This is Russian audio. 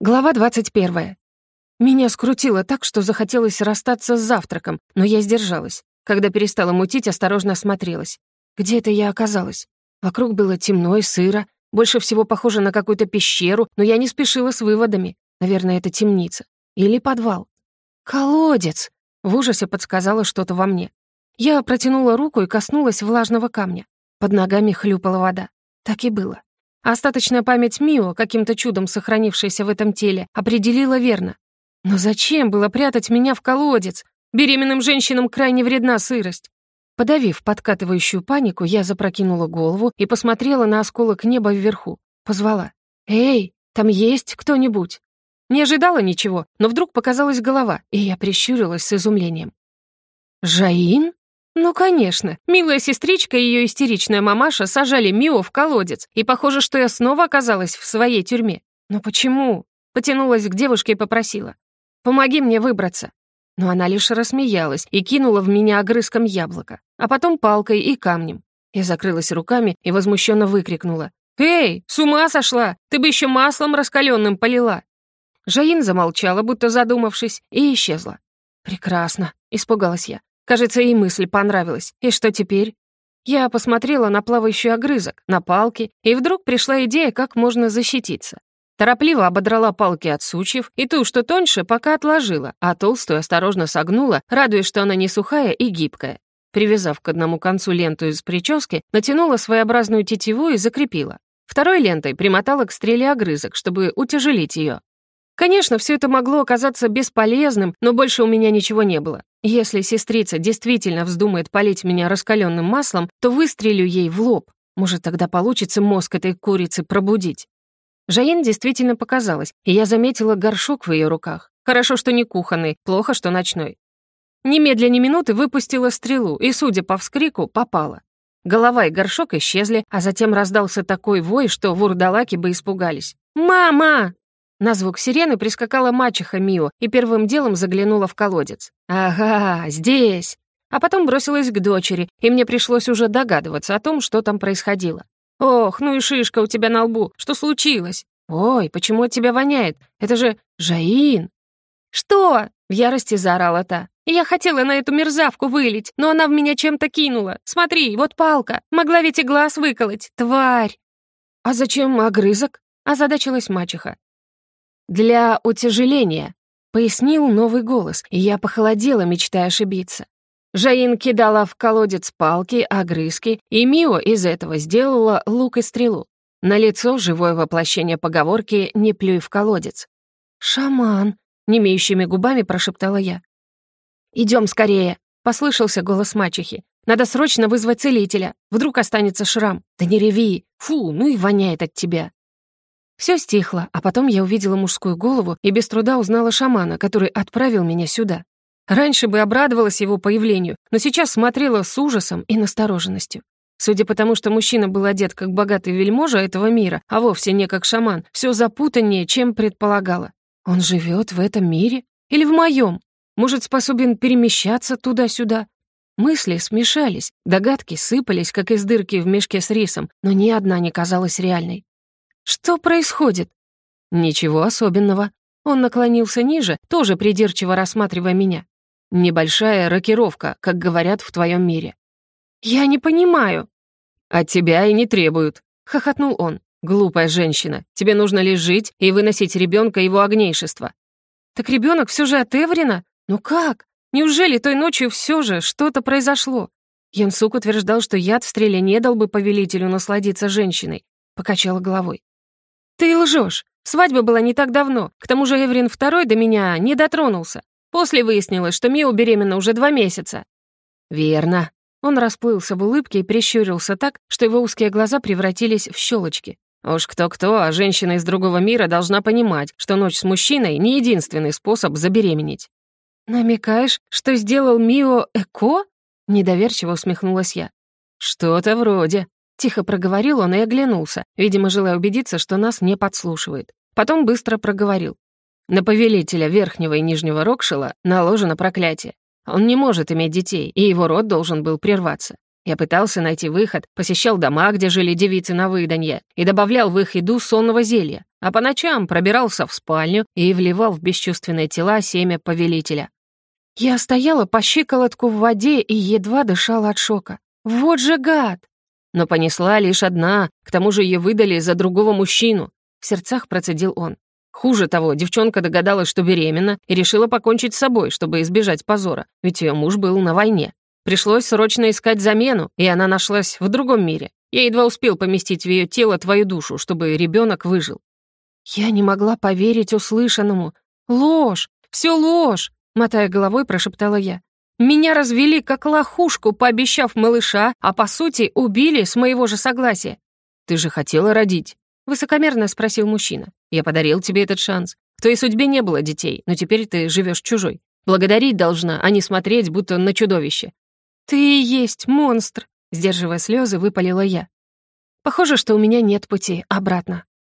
Глава 21. Меня скрутило так, что захотелось расстаться с завтраком, но я сдержалась. Когда перестала мутить, осторожно осмотрелась. Где это я оказалась? Вокруг было темно и сыро, больше всего похоже на какую-то пещеру, но я не спешила с выводами. Наверное, это темница. Или подвал. «Колодец!» — в ужасе подсказала что-то во мне. Я протянула руку и коснулась влажного камня. Под ногами хлюпала вода. Так и было. Остаточная память Мио, каким-то чудом сохранившаяся в этом теле, определила верно. Но зачем было прятать меня в колодец? Беременным женщинам крайне вредна сырость. Подавив подкатывающую панику, я запрокинула голову и посмотрела на осколок неба вверху. Позвала. «Эй, там есть кто-нибудь?» Не ожидала ничего, но вдруг показалась голова, и я прищурилась с изумлением. «Жаин?» Ну, конечно. Милая сестричка и ее истеричная мамаша сажали Мио в колодец, и похоже, что я снова оказалась в своей тюрьме. Но почему? Потянулась к девушке и попросила. «Помоги мне выбраться». Но она лишь рассмеялась и кинула в меня огрызком яблока, а потом палкой и камнем. Я закрылась руками и возмущенно выкрикнула. «Эй, с ума сошла! Ты бы еще маслом раскаленным полила!» Жаин замолчала, будто задумавшись, и исчезла. «Прекрасно», — испугалась я. Кажется, ей мысль понравилась. И что теперь? Я посмотрела на плавающий огрызок, на палки, и вдруг пришла идея, как можно защититься. Торопливо ободрала палки от сучьев, и ту, что тоньше, пока отложила, а толстую осторожно согнула, радуясь, что она не сухая и гибкая. Привязав к одному концу ленту из прически, натянула своеобразную тетиву и закрепила. Второй лентой примотала к стреле огрызок, чтобы утяжелить ее. Конечно, все это могло оказаться бесполезным, но больше у меня ничего не было. Если сестрица действительно вздумает полить меня раскаленным маслом, то выстрелю ей в лоб. Может, тогда получится мозг этой курицы пробудить. Жаин действительно показалась, и я заметила горшок в ее руках. Хорошо, что не кухонный, плохо, что ночной. Немедля ни минуты выпустила стрелу, и, судя по вскрику, попала. Голова и горшок исчезли, а затем раздался такой вой, что вурдалаки бы испугались. «Мама!» На звук сирены прискакала мачеха Мио и первым делом заглянула в колодец. «Ага, здесь!» А потом бросилась к дочери, и мне пришлось уже догадываться о том, что там происходило. «Ох, ну и шишка у тебя на лбу! Что случилось? Ой, почему от тебя воняет? Это же Жаин!» «Что?» — в ярости заорала та. «Я хотела на эту мерзавку вылить, но она в меня чем-то кинула. Смотри, вот палка. Могла ведь и глаз выколоть, тварь!» «А зачем огрызок?» — озадачилась мачеха. «Для утяжеления», — пояснил новый голос, и я похолодела, мечтая ошибиться. Жаин кидала в колодец палки, огрызки, и Мио из этого сделала лук и стрелу. На лицо живое воплощение поговорки «не плюй в колодец». «Шаман», — немеющими губами прошептала я. «Идем скорее», — послышался голос мачехи. «Надо срочно вызвать целителя. Вдруг останется шрам. Да не реви. Фу, ну и воняет от тебя». Все стихло, а потом я увидела мужскую голову и без труда узнала шамана, который отправил меня сюда. Раньше бы обрадовалась его появлению, но сейчас смотрела с ужасом и настороженностью. Судя по тому, что мужчина был одет как богатый вельможа этого мира, а вовсе не как шаман, все запутаннее, чем предполагала. Он живет в этом мире? Или в моем? Может, способен перемещаться туда-сюда? Мысли смешались, догадки сыпались, как из дырки в мешке с рисом, но ни одна не казалась реальной. Что происходит? Ничего особенного. Он наклонился ниже, тоже придирчиво рассматривая меня. Небольшая рокировка, как говорят в твоем мире. Я не понимаю. От тебя и не требуют, хохотнул он. Глупая женщина, тебе нужно лишь жить и выносить ребенка его огнейшества. Так ребенок все же от Эврина? Ну как? Неужели той ночью все же что-то произошло? Янсук утверждал, что яд в стреле не дал бы повелителю насладиться женщиной. Покачала головой. «Ты лжешь. Свадьба была не так давно. К тому же Эврин II до меня не дотронулся. После выяснилось, что Мио беременна уже два месяца». «Верно». Он расплылся в улыбке и прищурился так, что его узкие глаза превратились в щелочки. Уж кто-кто, а женщина из другого мира должна понимать, что ночь с мужчиной — не единственный способ забеременеть. «Намекаешь, что сделал Мио Эко?» — недоверчиво усмехнулась я. «Что-то вроде», Тихо проговорил он и оглянулся, видимо, желая убедиться, что нас не подслушивает. Потом быстро проговорил. На повелителя Верхнего и Нижнего Рокшила наложено проклятие. Он не может иметь детей, и его род должен был прерваться. Я пытался найти выход, посещал дома, где жили девицы на выданье, и добавлял в их еду сонного зелья, а по ночам пробирался в спальню и вливал в бесчувственные тела семя повелителя. Я стояла по щиколотку в воде и едва дышала от шока. Вот же гад! Но понесла лишь одна, к тому же ее выдали за другого мужчину. В сердцах процедил он. Хуже того, девчонка догадалась, что беременна, и решила покончить с собой, чтобы избежать позора, ведь ее муж был на войне. Пришлось срочно искать замену, и она нашлась в другом мире. Я едва успел поместить в ее тело твою душу, чтобы ребенок выжил. Я не могла поверить услышанному. Ложь! Все ложь! Мотая головой, прошептала я. Меня развели как лохушку, пообещав малыша, а по сути убили с моего же согласия. Ты же хотела родить. Высокомерно спросил мужчина. «Я подарил тебе этот шанс. В твоей судьбе не было детей, но теперь ты живешь чужой. Благодарить должна, а не смотреть, будто на чудовище». «Ты и есть монстр», — сдерживая слезы, выпалила я. «Похоже, что у меня нет пути обратно».